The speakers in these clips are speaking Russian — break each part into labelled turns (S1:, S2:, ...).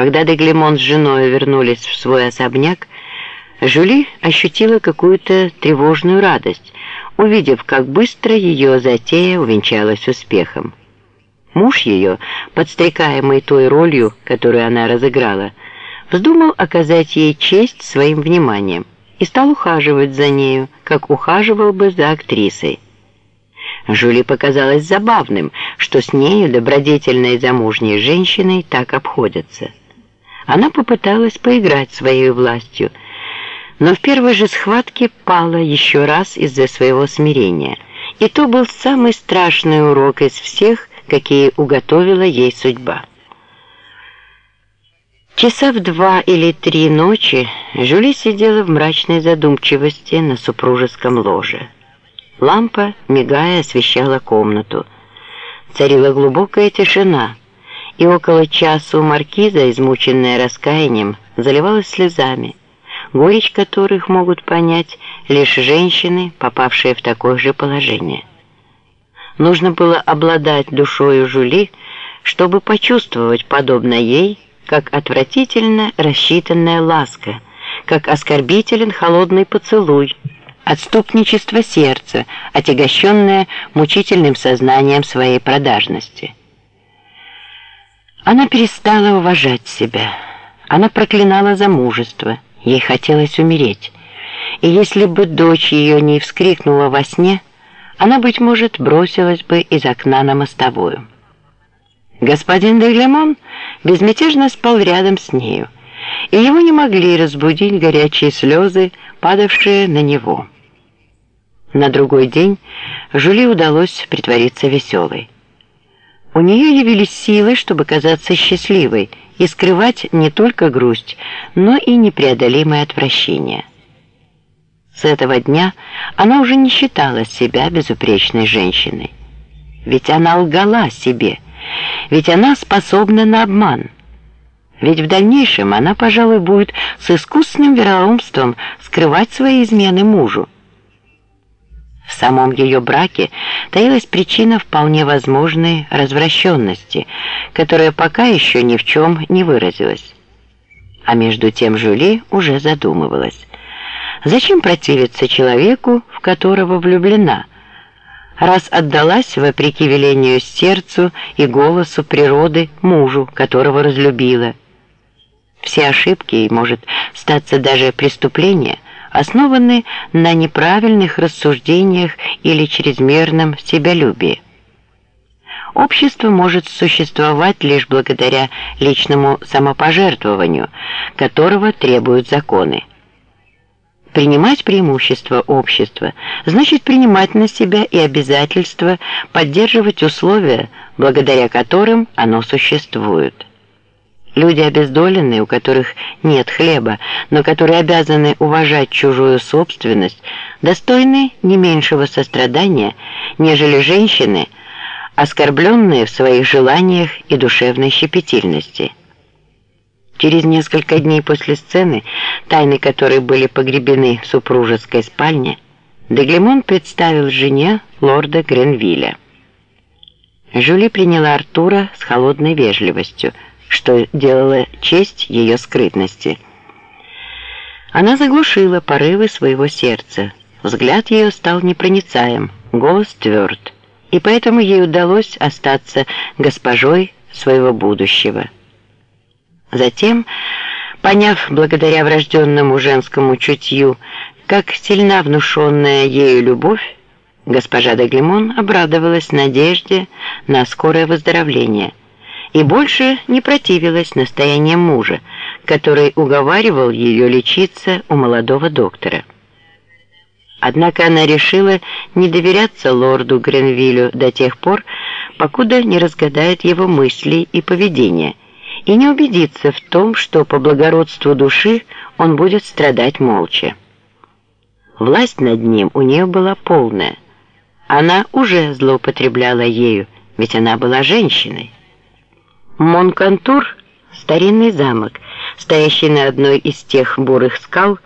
S1: Когда Деглемон с женой вернулись в свой особняк, Жюли ощутила какую-то тревожную радость, увидев, как быстро ее затея увенчалась успехом. Муж ее, подстрекаемый той ролью, которую она разыграла, вздумал оказать ей честь своим вниманием и стал ухаживать за нею, как ухаживал бы за актрисой. Жюли показалось забавным, что с нею добродетельной замужней женщиной так обходятся. Она попыталась поиграть своей властью, но в первой же схватке пала еще раз из-за своего смирения. И то был самый страшный урок из всех, какие уготовила ей судьба. Часа в два или три ночи Жюли сидела в мрачной задумчивости на супружеском ложе. Лампа, мигая, освещала комнату. Царила глубокая тишина, и около часу маркиза, измученная раскаянием, заливалась слезами, горечь которых могут понять лишь женщины, попавшие в такое же положение. Нужно было обладать душою Жули, чтобы почувствовать, подобно ей, как отвратительно рассчитанная ласка, как оскорбителен холодный поцелуй, отступничество сердца, отягощенное мучительным сознанием своей продажности. Она перестала уважать себя. Она проклинала замужество. Ей хотелось умереть. И если бы дочь ее не вскрикнула во сне, она, быть может, бросилась бы из окна на мостовую. Господин Деглемон безмятежно спал рядом с нею, и его не могли разбудить горячие слезы, падавшие на него. На другой день Жюли удалось притвориться веселой. У нее явились силы, чтобы казаться счастливой и скрывать не только грусть, но и непреодолимое отвращение. С этого дня она уже не считала себя безупречной женщиной. Ведь она лгала себе – ведь она способна на обман. Ведь в дальнейшем она, пожалуй, будет с искусным вероломством скрывать свои измены мужу. Самом ее браке таилась причина вполне возможной развращенности, которая пока еще ни в чем не выразилась. А между тем Жюли уже задумывалась. Зачем противиться человеку, в которого влюблена? раз отдалась, вопреки велению сердцу и голосу природы, мужу, которого разлюбила. Все ошибки, и, может, статься даже преступления, основаны на неправильных рассуждениях или чрезмерном себялюбии. Общество может существовать лишь благодаря личному самопожертвованию, которого требуют законы. Принимать преимущества общества значит принимать на себя и обязательства поддерживать условия, благодаря которым оно существует. Люди обездоленные, у которых нет хлеба, но которые обязаны уважать чужую собственность, достойны не меньшего сострадания, нежели женщины, оскорбленные в своих желаниях и душевной щепетильности. Через несколько дней после сцены, тайны которой были погребены в супружеской спальне, Деглемон представил жене лорда Гренвилля. Жюли приняла Артура с холодной вежливостью, что делало честь ее скрытности. Она заглушила порывы своего сердца. Взгляд ее стал непроницаем, голос тверд, и поэтому ей удалось остаться госпожой своего будущего. Затем, поняв благодаря врожденному женскому чутью, как сильна внушенная ею любовь, госпожа Деглемон обрадовалась надежде на скорое выздоровление и больше не противилась настояниям мужа, который уговаривал ее лечиться у молодого доктора. Однако она решила не доверяться лорду Гренвиллю до тех пор, покуда не разгадает его мысли и поведение – и не убедиться в том, что по благородству души он будет страдать молча. Власть над ним у нее была полная. Она уже злоупотребляла ею, ведь она была женщиной. Монкантур – старинный замок, стоящий на одной из тех бурых скал,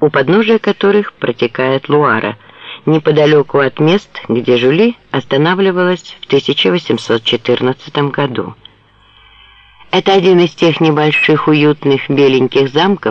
S1: у подножия которых протекает Луара, неподалеку от мест, где Жюли останавливалась в 1814 году. Это один из тех небольших уютных беленьких замков,